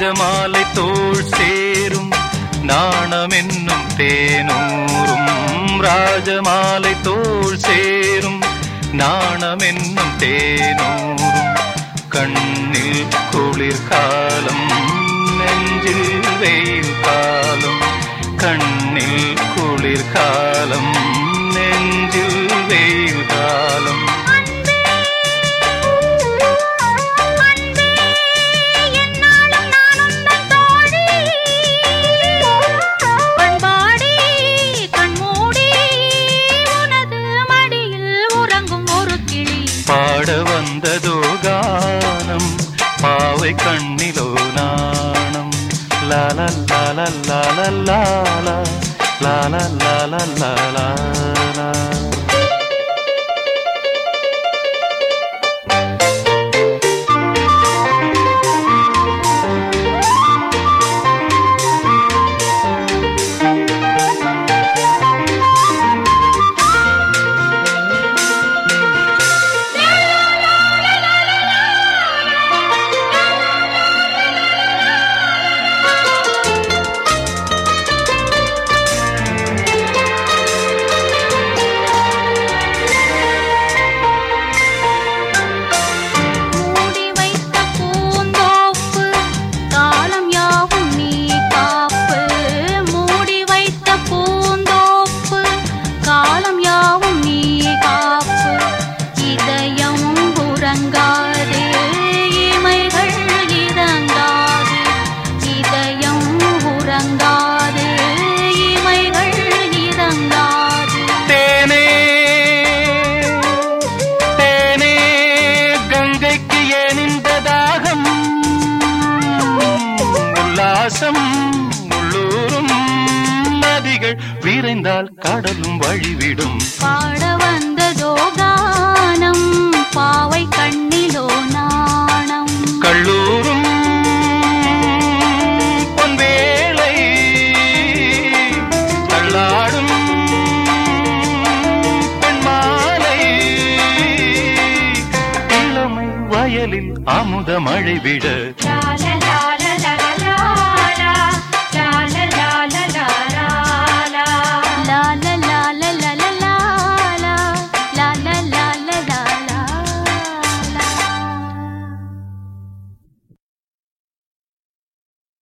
ராஜமாலை தோல் சேரும் நாணம் என்னும் தேனூரும். ராஜமாலை தோல் சேரும் நாணம் என்னும் தேனூரும். கண்ணில் குளிர்காலம் நெஞ்சில் வெயில் காலம். கண்ணில் குளிர்காலம் நெஞ்சில் வெயில் பாட வந்ததோ கானம் பாவை கண்ணிலோ நாணம் லால லால லால லால லால லால லால உல்லாசம் உள்ளூரும் நதிகள் விரைந்தால் கடலும் வழிவிடும். பாட வந்ததோ கானம் பாவை கண்ணிலோ நாணம். கள்ளூரும் பொன்வேளை தள்ளாடும் பெண்மாலை இளமை வயலில் அமுத மழை விட